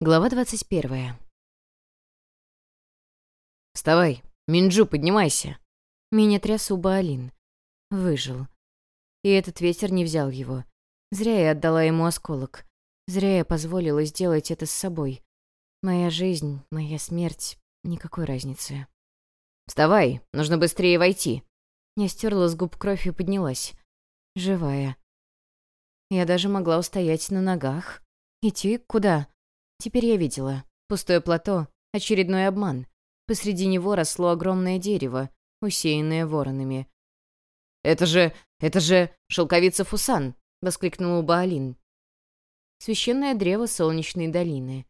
Глава 21. «Вставай! Минджу, поднимайся!» Меня тряс Убаалин. Выжил. И этот ветер не взял его. Зря я отдала ему осколок. Зря я позволила сделать это с собой. Моя жизнь, моя смерть — никакой разницы. «Вставай! Нужно быстрее войти!» Я стерла с губ кровь и поднялась. Живая. Я даже могла устоять на ногах. Идти куда? Теперь я видела. Пустое плато, очередной обман. Посреди него росло огромное дерево, усеянное воронами. «Это же... это же шелковица Фусан!» — воскликнул Баалин. Священное древо солнечной долины.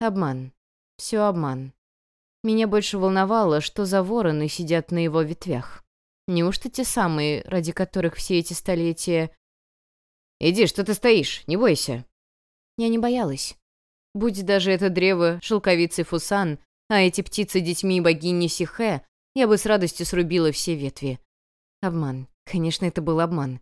Обман. Все обман. Меня больше волновало, что за вороны сидят на его ветвях. Неужто те самые, ради которых все эти столетия... «Иди, что ты стоишь? Не бойся!» Я не боялась. Будь даже это древо шелковицы Фусан, а эти птицы детьми богини Сихе, я бы с радостью срубила все ветви. Обман. Конечно, это был обман.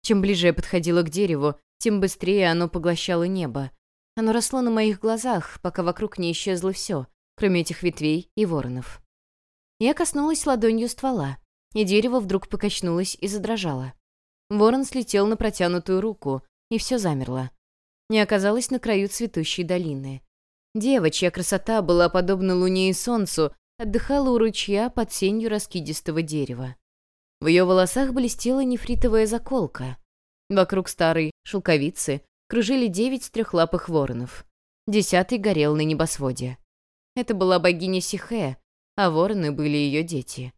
Чем ближе я подходила к дереву, тем быстрее оно поглощало небо. Оно росло на моих глазах, пока вокруг не исчезло все, кроме этих ветвей и воронов. Я коснулась ладонью ствола, и дерево вдруг покачнулось и задрожало. Ворон слетел на протянутую руку, и все замерло не оказалась на краю цветущей долины. Дева, чья красота была подобна луне и солнцу, отдыхала у ручья под сенью раскидистого дерева. В ее волосах блестела нефритовая заколка. Вокруг старой шелковицы кружили девять трехлапых воронов. Десятый горел на небосводе. Это была богиня Сихе, а вороны были ее дети.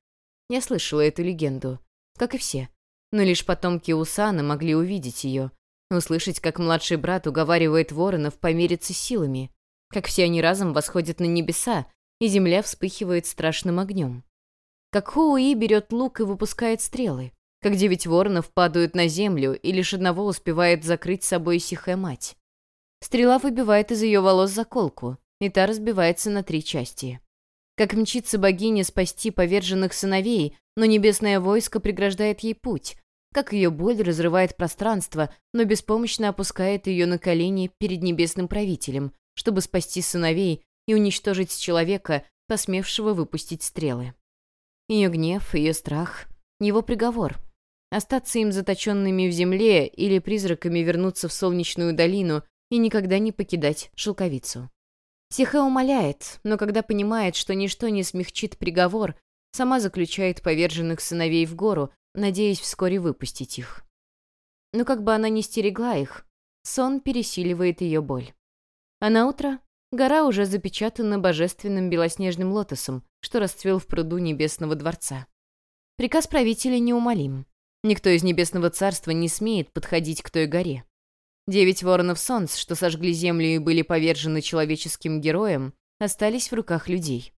Я слышала эту легенду, как и все. Но лишь потомки Усана могли увидеть ее, Услышать, как младший брат уговаривает воронов помериться силами, как все они разом восходят на небеса, и земля вспыхивает страшным огнем. Как Хоуи берет лук и выпускает стрелы, как девять воронов падают на землю, и лишь одного успевает закрыть собой сихая мать. Стрела выбивает из ее волос заколку, и та разбивается на три части. Как мчится богиня спасти поверженных сыновей, но небесное войско преграждает ей путь, как ее боль разрывает пространство, но беспомощно опускает ее на колени перед небесным правителем, чтобы спасти сыновей и уничтожить человека, посмевшего выпустить стрелы. Ее гнев, ее страх, его приговор. Остаться им заточенными в земле или призраками вернуться в солнечную долину и никогда не покидать шелковицу. Сихе умоляет, но когда понимает, что ничто не смягчит приговор, сама заключает поверженных сыновей в гору, надеясь вскоре выпустить их. Но как бы она ни стерегла их, сон пересиливает ее боль. А на утро гора уже запечатана божественным белоснежным лотосом, что расцвел в пруду Небесного дворца. Приказ правителя неумолим. Никто из Небесного царства не смеет подходить к той горе. Девять воронов солнц, что сожгли землю и были повержены человеческим героем, остались в руках людей.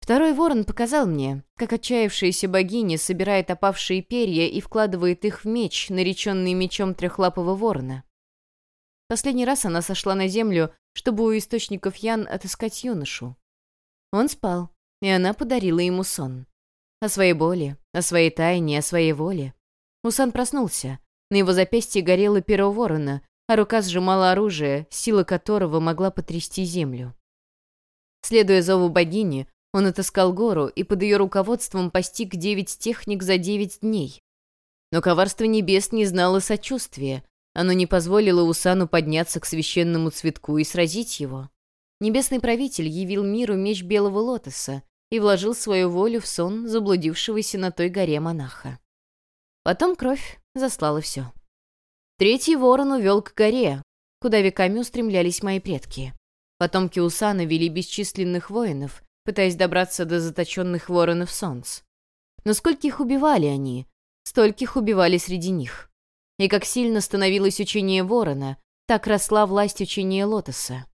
Второй ворон показал мне, как отчаявшаяся богиня собирает опавшие перья и вкладывает их в меч, нареченный мечом трехлапого ворона. Последний раз она сошла на землю, чтобы у источников Ян отыскать юношу. Он спал, и она подарила ему сон. О своей боли, о своей тайне, о своей воле. Усан проснулся. На его запястье горело перо ворона, а рука сжимала оружие, сила которого могла потрясти землю. Следуя зову богини, он отыскал гору и под ее руководством постиг девять техник за девять дней. Но коварство небес не знало сочувствия. Оно не позволило Усану подняться к священному цветку и сразить его. Небесный правитель явил миру меч белого лотоса и вложил свою волю в сон заблудившегося на той горе монаха. Потом кровь заслала все. Третий ворон увел к горе, куда веками устремлялись мои предки. Потомки Усана вели бесчисленных воинов, пытаясь добраться до заточенных воронов солнц. Но скольких убивали они, стольких убивали среди них. И как сильно становилось учение ворона, так росла власть учения лотоса.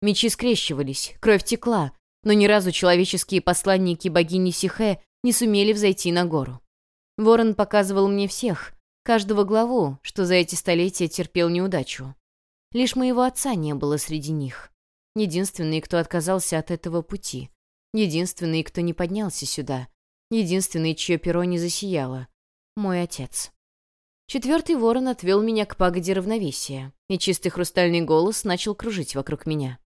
Мечи скрещивались, кровь текла, но ни разу человеческие посланники богини Сихе не сумели взойти на гору. Ворон показывал мне всех, каждого главу, что за эти столетия терпел неудачу. Лишь моего отца не было среди них. Единственный, кто отказался от этого пути. Единственный, кто не поднялся сюда. Единственный, чье перо не засияло. Мой отец. Четвертый ворон отвел меня к пагоде равновесия, и чистый хрустальный голос начал кружить вокруг меня.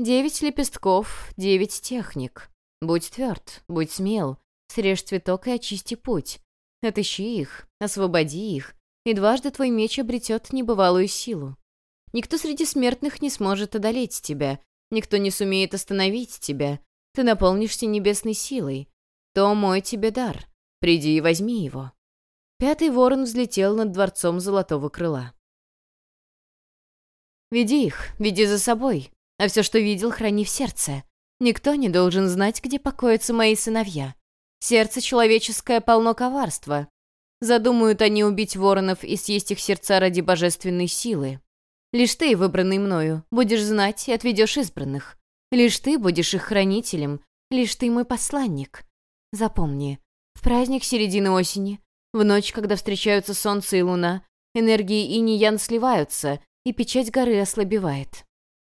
«Девять лепестков, девять техник. Будь тверд, будь смел, срежь цветок и очисти путь. Отыщи их, освободи их, и дважды твой меч обретет небывалую силу. Никто среди смертных не сможет одолеть тебя, никто не сумеет остановить тебя. Ты наполнишься небесной силой. То мой тебе дар. Приди и возьми его». Пятый ворон взлетел над дворцом Золотого Крыла. «Веди их, веди за собой, а все, что видел, храни в сердце. Никто не должен знать, где покоятся мои сыновья. Сердце человеческое полно коварства. Задумают они убить воронов и съесть их сердца ради божественной силы. Лишь ты, выбранный мною, будешь знать и отведешь избранных. Лишь ты будешь их хранителем, лишь ты мой посланник. Запомни, в праздник середины осени в ночь, когда встречаются солнце и луна, энергии инь ян сливаются, и печать горы ослабевает.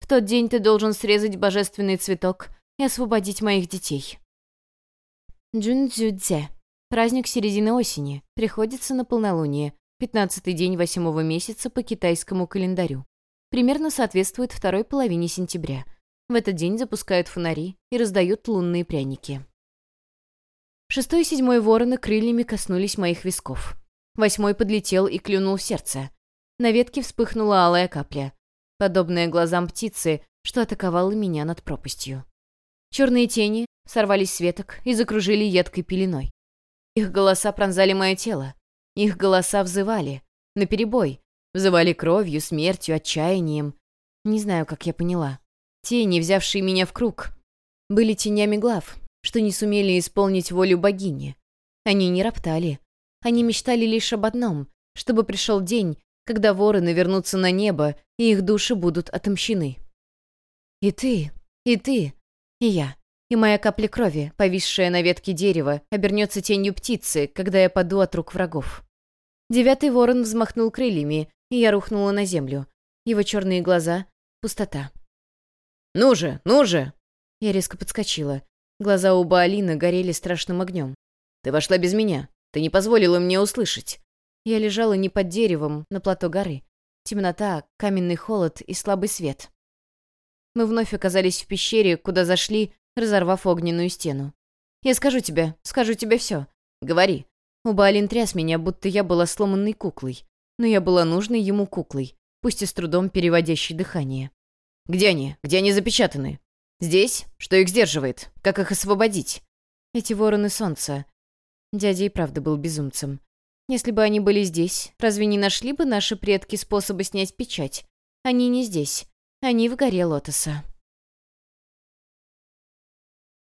В тот день ты должен срезать божественный цветок и освободить моих детей. Джунцзюдзе. Праздник середины осени. Приходится на полнолуние. Пятнадцатый день восьмого месяца по китайскому календарю. Примерно соответствует второй половине сентября. В этот день запускают фонари и раздают лунные пряники. Шестой и седьмой вороны крыльями коснулись моих висков. Восьмой подлетел и клюнул в сердце. На ветке вспыхнула алая капля, подобная глазам птицы, что атаковала меня над пропастью. Черные тени сорвались с веток и закружили едкой пеленой. Их голоса пронзали мое тело. Их голоса взывали. Наперебой. Взывали кровью, смертью, отчаянием. Не знаю, как я поняла. Тени, взявшие меня в круг, были тенями глав, что не сумели исполнить волю богини. Они не роптали. Они мечтали лишь об одном, чтобы пришел день, когда вороны вернутся на небо, и их души будут отомщены. И ты, и ты, и я, и моя капля крови, повисшая на ветке дерева, обернется тенью птицы, когда я паду от рук врагов. Девятый ворон взмахнул крыльями, и я рухнула на землю. Его черные глаза — пустота. «Ну же, ну же!» Я резко подскочила. Глаза у Баалины горели страшным огнем. «Ты вошла без меня. Ты не позволила мне услышать». Я лежала не под деревом, на плато горы. Темнота, каменный холод и слабый свет. Мы вновь оказались в пещере, куда зашли, разорвав огненную стену. «Я скажу тебе, скажу тебе все. Говори». У Баалин тряс меня, будто я была сломанной куклой. Но я была нужной ему куклой, пусть и с трудом переводящей дыхание. «Где они? Где они запечатаны? Здесь? Что их сдерживает? Как их освободить?» «Эти вороны солнца». Дядя и правда был безумцем. Если бы они были здесь, разве не нашли бы наши предки способы снять печать? Они не здесь. Они в горе лотоса.